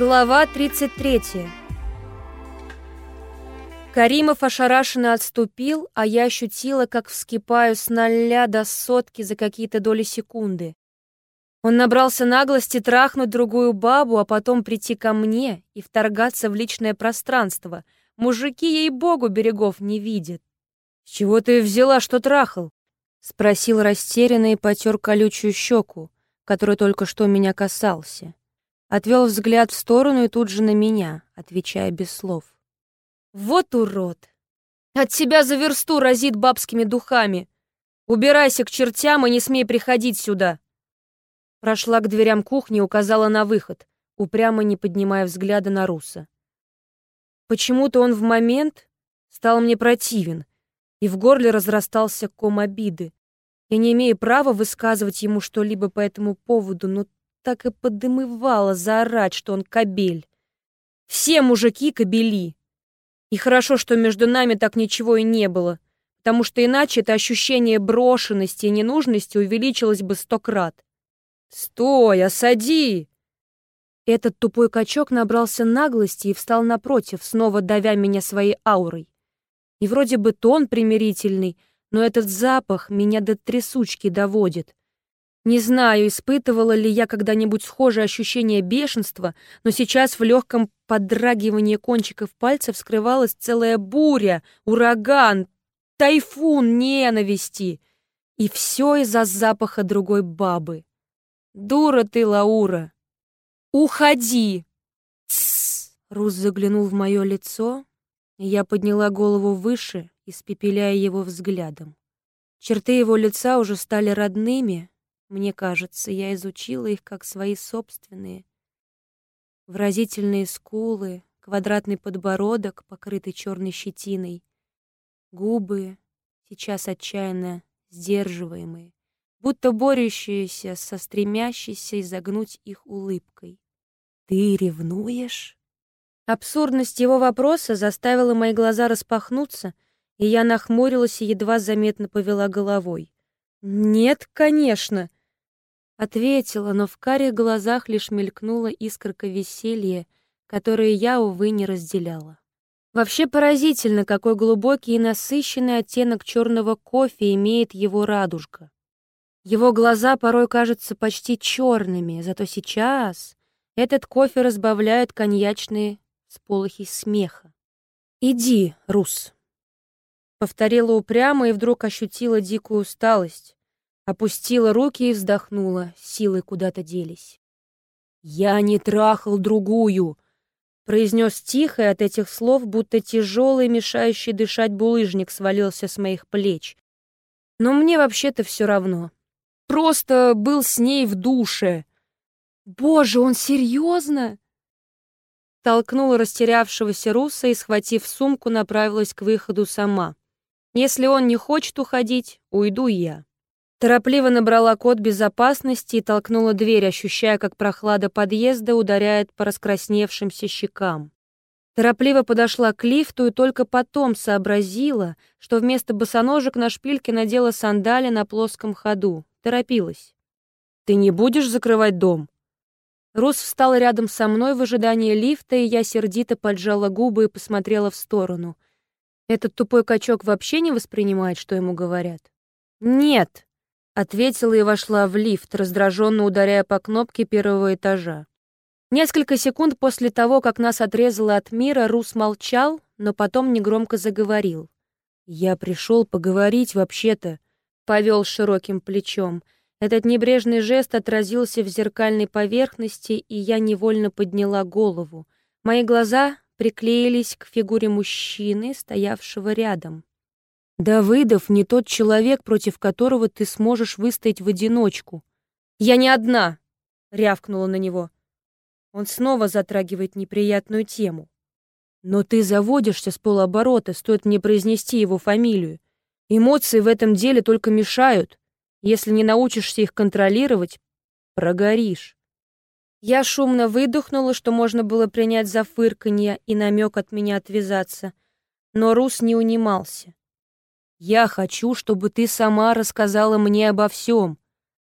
Глава 33. Каримов ошарашенно отступил, а я ощутила, как вскипаю с ноля до сотки за какие-то доли секунды. Он набрался наглости трахнуть другую бабу, а потом прийти ко мне и вторгаться в личное пространство. Мужики, ей-богу, берегов не видят. «С чего ты взяла, что трахал?» — спросил растерянно и потер колючую щеку, который только что меня касался. Отвел взгляд в сторону и тут же на меня, отвечая без слов. «Вот урод! От тебя за версту разит бабскими духами! Убирайся к чертям и не смей приходить сюда!» Прошла к дверям кухни указала на выход, упрямо не поднимая взгляда на Руса. Почему-то он в момент стал мне противен, и в горле разрастался ком обиды. Я не имею права высказывать ему что-либо по этому поводу, но так и подымывала заорать, что он кобель. Все мужики кобели. И хорошо, что между нами так ничего и не было, потому что иначе это ощущение брошенности и ненужности увеличилось бы сто крат. «Стой, осади!» Этот тупой качок набрался наглости и встал напротив, снова давя меня своей аурой. И вроде бы тон примирительный, но этот запах меня до трясучки доводит. Не знаю, испытывала ли я когда-нибудь схожее ощущение бешенства, но сейчас в легком подрагивании кончиков пальцев скрывалась целая буря, ураган, тайфун ненависти. И все из-за запаха другой бабы. Дура ты, Лаура! Уходи! Тссс! Рус заглянул в мое лицо, и я подняла голову выше, испепеляя его взглядом. Черты его лица уже стали родными, мне кажется, я изучила их как свои собственные. Выразительные скулы, квадратный подбородок, покрытый черной щетиной, губы, сейчас отчаянно сдерживаемые, будто борющиеся со стремящейся изогнуть их улыбкой. «Ты ревнуешь?» Абсурдность его вопроса заставила мои глаза распахнуться, и я нахмурилась и едва заметно повела головой. «Нет, конечно!» Ответила, но в карих глазах лишь мелькнула искорка веселья, которое я, увы, не разделяла. Вообще поразительно, какой глубокий и насыщенный оттенок черного кофе имеет его радужка. Его глаза порой кажутся почти черными, зато сейчас этот кофе разбавляют коньячные сполохи смеха. «Иди, Рус», — повторила упрямо и вдруг ощутила дикую усталость. Опустила руки и вздохнула, силы куда-то делись. «Я не трахал другую!» произнес тихо, и от этих слов будто тяжелый, мешающий дышать булыжник свалился с моих плеч. Но мне вообще-то все равно. Просто был с ней в душе. «Боже, он серьезно?» Толкнула растерявшегося Руса и, схватив сумку, направилась к выходу сама. «Если он не хочет уходить, уйду я». Торопливо набрала код безопасности и толкнула дверь, ощущая, как прохлада подъезда ударяет по раскрасневшимся щекам. Торопливо подошла к лифту и только потом сообразила, что вместо босоножек на шпильке надела сандали на плоском ходу. Торопилась. «Ты не будешь закрывать дом?» Рус встал рядом со мной в ожидании лифта, и я сердито поджала губы и посмотрела в сторону. Этот тупой качок вообще не воспринимает, что ему говорят? «Нет!» Ответила и вошла в лифт, раздраженно ударяя по кнопке первого этажа. Несколько секунд после того, как нас отрезало от мира, Рус молчал, но потом негромко заговорил. «Я пришел поговорить вообще-то», — повел широким плечом. Этот небрежный жест отразился в зеркальной поверхности, и я невольно подняла голову. Мои глаза приклеились к фигуре мужчины, стоявшего рядом. Давыдов не тот человек, против которого ты сможешь выстоять в одиночку. Я не одна, рявкнула на него. Он снова затрагивает неприятную тему. Но ты заводишься с полоборота, стоит мне произнести его фамилию. Эмоции в этом деле только мешают. Если не научишься их контролировать, прогоришь. Я шумно выдохнула, что можно было принять за фырканье и намек от меня отвязаться. Но Рус не унимался. Я хочу, чтобы ты сама рассказала мне обо всем,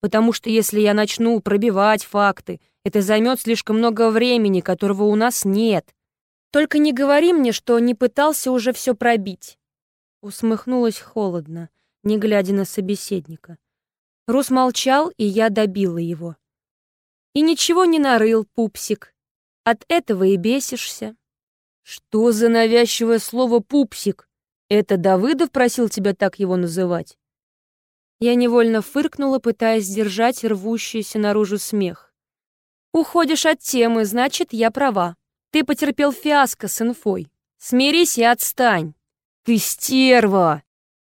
потому что если я начну пробивать факты, Это займет слишком много времени, которого у нас нет. Только не говори мне, что не пытался уже все пробить. Усмехнулась холодно, не глядя на собеседника. Рус молчал, и я добила его. И ничего не нарыл, пупсик. От этого и бесишься. Что за навязчивое слово «пупсик»? Это Давыдов просил тебя так его называть? Я невольно фыркнула, пытаясь сдержать рвущийся наружу смех. «Уходишь от темы, значит, я права. Ты потерпел фиаско с инфой. Смирись и отстань». «Ты стерва!»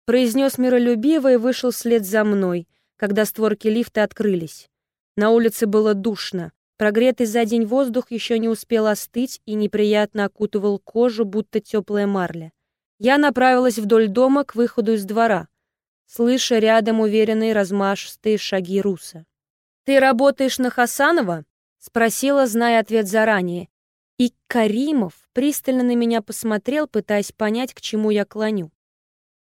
произнес миролюбиво и вышел вслед за мной, когда створки лифта открылись. На улице было душно. Прогретый за день воздух еще не успел остыть и неприятно окутывал кожу, будто теплая марля. Я направилась вдоль дома к выходу из двора слыша рядом уверенные размашистые шаги Руса. «Ты работаешь на Хасанова?» — спросила, зная ответ заранее. И Каримов пристально на меня посмотрел, пытаясь понять, к чему я клоню.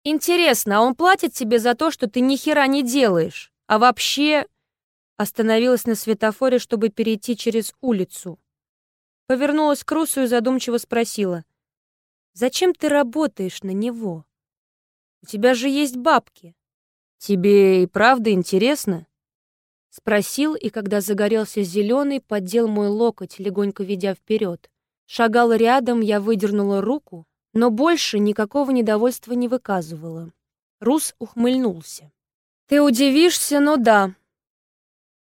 «Интересно, а он платит тебе за то, что ты ни хера не делаешь? А вообще...» Остановилась на светофоре, чтобы перейти через улицу. Повернулась к Русу и задумчиво спросила. «Зачем ты работаешь на него?» У тебя же есть бабки. Тебе и правда интересно? Спросил, и когда загорелся зеленый, поддел мой локоть, легонько ведя вперед. Шагал рядом, я выдернула руку, но больше никакого недовольства не выказывала. Рус ухмыльнулся. «Ты удивишься, но да».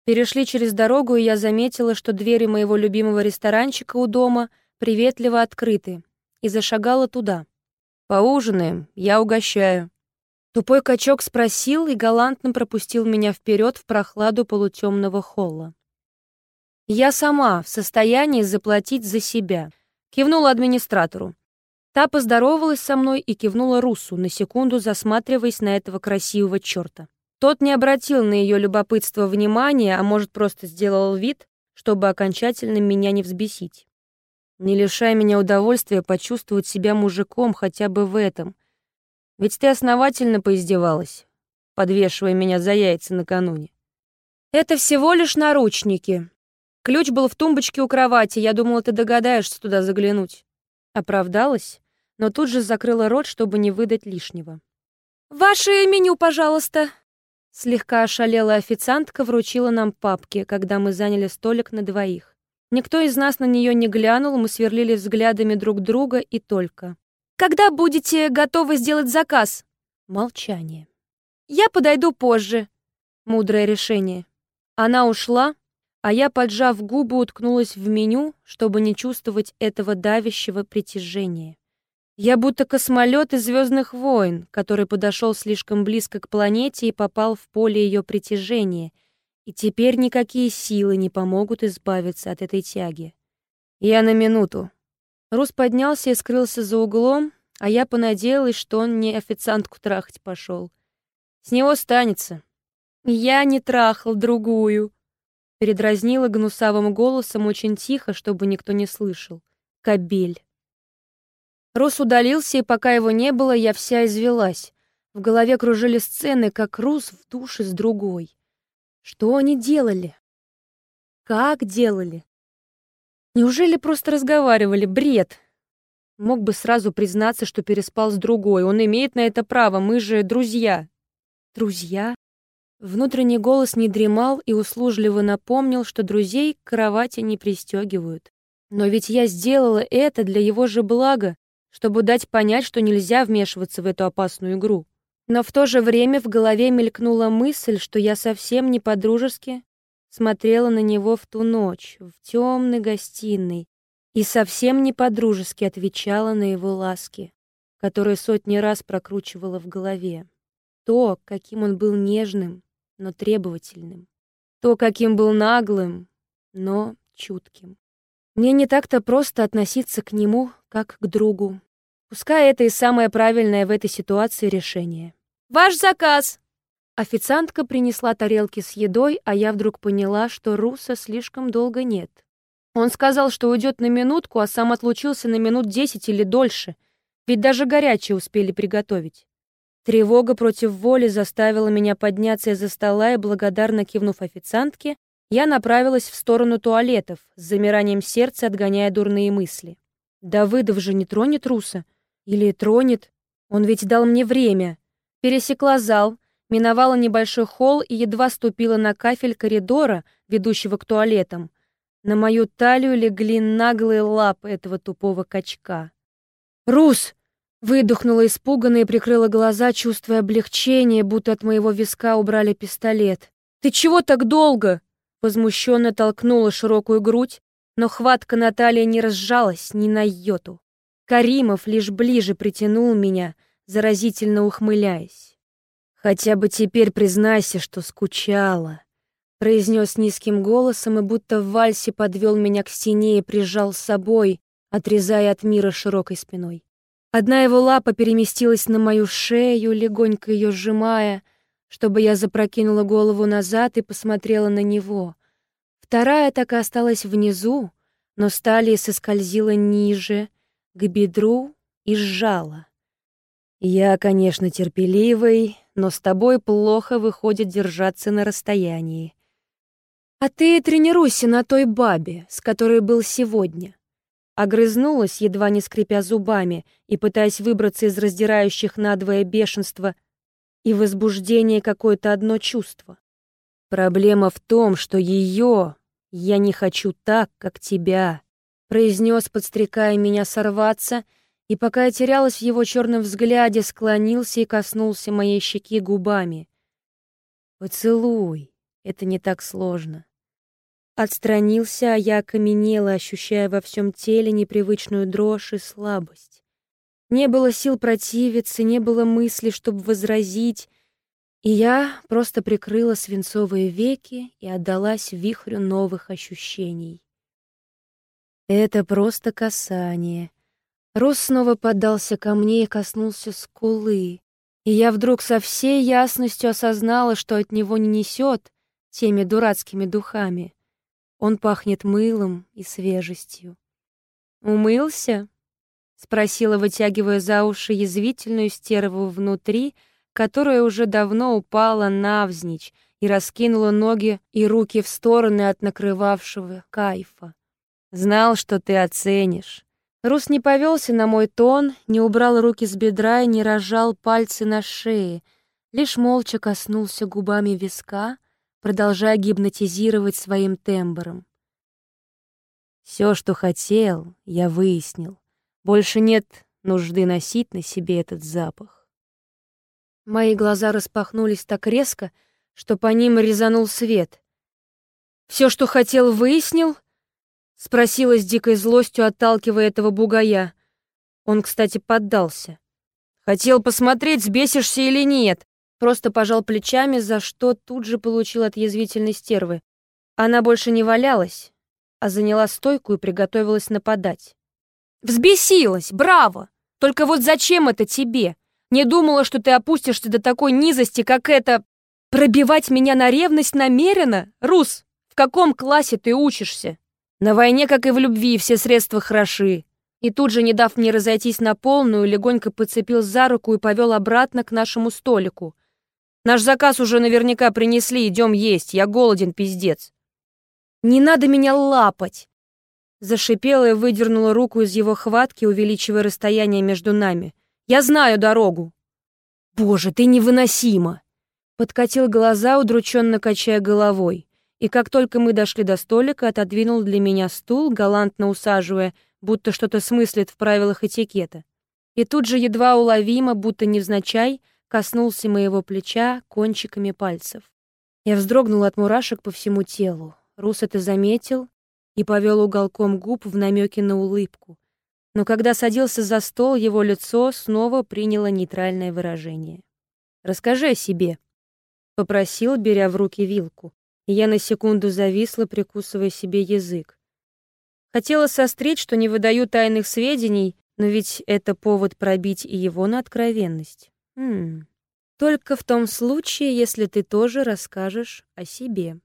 Перешли через дорогу, и я заметила, что двери моего любимого ресторанчика у дома приветливо открыты, и зашагала туда. «Поужинаем, я угощаю». Тупой качок спросил и галантно пропустил меня вперед в прохладу полутемного холла. Я сама в состоянии заплатить за себя. Кивнула администратору. Та поздоровалась со мной и кивнула Русу, на секунду засматриваясь на этого красивого черта. Тот не обратил на ее любопытство внимания, а может, просто сделал вид, чтобы окончательно меня не взбесить. Не лишай меня удовольствия почувствовать себя мужиком хотя бы в этом. Ведь ты основательно поиздевалась, подвешивая меня за яйца накануне. Это всего лишь наручники. Ключ был в тумбочке у кровати, я думала, ты догадаешься туда заглянуть. Оправдалась, но тут же закрыла рот, чтобы не выдать лишнего. «Ваше меню, пожалуйста!» Слегка ошалелая официантка вручила нам папки, когда мы заняли столик на двоих. Никто из нас на нее не глянул, мы сверлили взглядами друг друга и только. «Когда будете готовы сделать заказ?» Молчание. «Я подойду позже». Мудрое решение. Она ушла, а я, поджав губы, уткнулась в меню, чтобы не чувствовать этого давящего притяжения. Я будто космолет из «Звездных войн», который подошел слишком близко к планете и попал в поле ее притяжения — и теперь никакие силы не помогут избавиться от этой тяги. Я на минуту. Рус поднялся и скрылся за углом, а я понадеялась, что он не официантку трахать пошел. С него станется. Я не трахал другую. Передразнила гнусавым голосом очень тихо, чтобы никто не слышал. Кабель. Рус удалился, и пока его не было, я вся извелась. В голове кружили сцены, как Рус в душе с другой. Что они делали? Как делали? Неужели просто разговаривали? Бред. Мог бы сразу признаться, что переспал с другой. Он имеет на это право, мы же друзья. Друзья? Внутренний голос не дремал и услужливо напомнил, что друзей к кровати не пристегивают. Но ведь я сделала это для его же блага, чтобы дать понять, что нельзя вмешиваться в эту опасную игру. Но в то же время в голове мелькнула мысль, что я совсем не по-дружески смотрела на него в ту ночь, в темной гостиной, и совсем не по-дружески отвечала на его ласки, которые сотни раз прокручивала в голове. То, каким он был нежным, но требовательным. То, каким был наглым, но чутким. Мне не так-то просто относиться к нему, как к другу. Пускай это и самое правильное в этой ситуации решение. «Ваш заказ!» Официантка принесла тарелки с едой, а я вдруг поняла, что Руса слишком долго нет. Он сказал, что уйдет на минутку, а сам отлучился на минут десять или дольше, ведь даже горячее успели приготовить. Тревога против воли заставила меня подняться из-за стола и, благодарно кивнув официантке, я направилась в сторону туалетов, с замиранием сердца отгоняя дурные мысли. Давыдов же не тронет Руса? Или тронет? Он ведь дал мне время. Пересекла зал, миновала небольшой холл и едва ступила на кафель коридора, ведущего к туалетам. На мою талию легли наглые лапы этого тупого качка. «Рус!» — выдохнула испуганно и прикрыла глаза, чувствуя облегчение, будто от моего виска убрали пистолет. «Ты чего так долго?» Возмущенно толкнула широкую грудь, но хватка Натальи не разжалась ни на йоту. Каримов лишь ближе притянул меня, заразительно ухмыляясь. «Хотя бы теперь признайся, что скучала», — произнес низким голосом и будто в вальсе подвел меня к стене и прижал с собой, отрезая от мира широкой спиной. Одна его лапа переместилась на мою шею, легонько ее сжимая — чтобы я запрокинула голову назад и посмотрела на него. Вторая так и осталась внизу, но стали соскользила ниже, к бедру и сжала. «Я, конечно, терпеливый, но с тобой плохо выходит держаться на расстоянии. А ты тренируйся на той бабе, с которой был сегодня». Огрызнулась, едва не скрипя зубами, и пытаясь выбраться из раздирающих надвое бешенства — и возбуждение какое-то одно чувство. Проблема в том, что ее я не хочу так, как тебя, произнес, подстрекая меня сорваться, и пока я терялась в его черном взгляде, склонился и коснулся моей щеки губами. Поцелуй, это не так сложно. Отстранился, а я окаменела, ощущая во всем теле непривычную дрожь и слабость. Не было сил противиться, не было мысли, чтобы возразить, и я просто прикрыла свинцовые веки и отдалась вихрю новых ощущений. Это просто касание. Рос снова поддался ко мне и коснулся скулы, и я вдруг со всей ясностью осознала, что от него не несет теми дурацкими духами. Он пахнет мылом и свежестью. «Умылся?» Спросила, вытягивая за уши язвительную стерву внутри, которая уже давно упала навзничь и раскинула ноги и руки в стороны от накрывавшего кайфа. «Знал, что ты оценишь». Рус не повелся на мой тон, не убрал руки с бедра и не разжал пальцы на шее, лишь молча коснулся губами виска, продолжая гипнотизировать своим тембром. Все, что хотел, я выяснил. Больше нет нужды носить на себе этот запах. Мои глаза распахнулись так резко, что по ним резанул свет. Все, что хотел, выяснил? Спросила с дикой злостью, отталкивая этого бугая. Он, кстати, поддался. Хотел посмотреть, сбесишься или нет. Просто пожал плечами, за что тут же получил от язвительной стервы. Она больше не валялась, а заняла стойку и приготовилась нападать. Взбесилась, браво! Только вот зачем это тебе? Не думала, что ты опустишься до такой низости, как это... Пробивать меня на ревность намеренно? Рус, в каком классе ты учишься? На войне, как и в любви, все средства хороши. И тут же, не дав мне разойтись на полную, легонько подцепил за руку и повел обратно к нашему столику. Наш заказ уже наверняка принесли, идем есть, я голоден, пиздец. Не надо меня лапать. Зашипела и выдернула руку из его хватки, увеличивая расстояние между нами. «Я знаю дорогу!» «Боже, ты невыносима!» Подкатил глаза, удрученно качая головой. И как только мы дошли до столика, отодвинул для меня стул, галантно усаживая, будто что-то смыслит в правилах этикета. И тут же едва уловимо, будто невзначай, коснулся моего плеча кончиками пальцев. Я вздрогнула от мурашек по всему телу. Рус это заметил и повел уголком губ в намеке на улыбку. Но когда садился за стол, его лицо снова приняло нейтральное выражение. «Расскажи о себе», — попросил, беря в руки вилку, я на секунду зависла, прикусывая себе язык. Хотела сострить, что не выдаю тайных сведений, но ведь это повод пробить и его на откровенность. Хм. Только в том случае, если ты тоже расскажешь о себе.